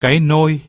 Cái nôi.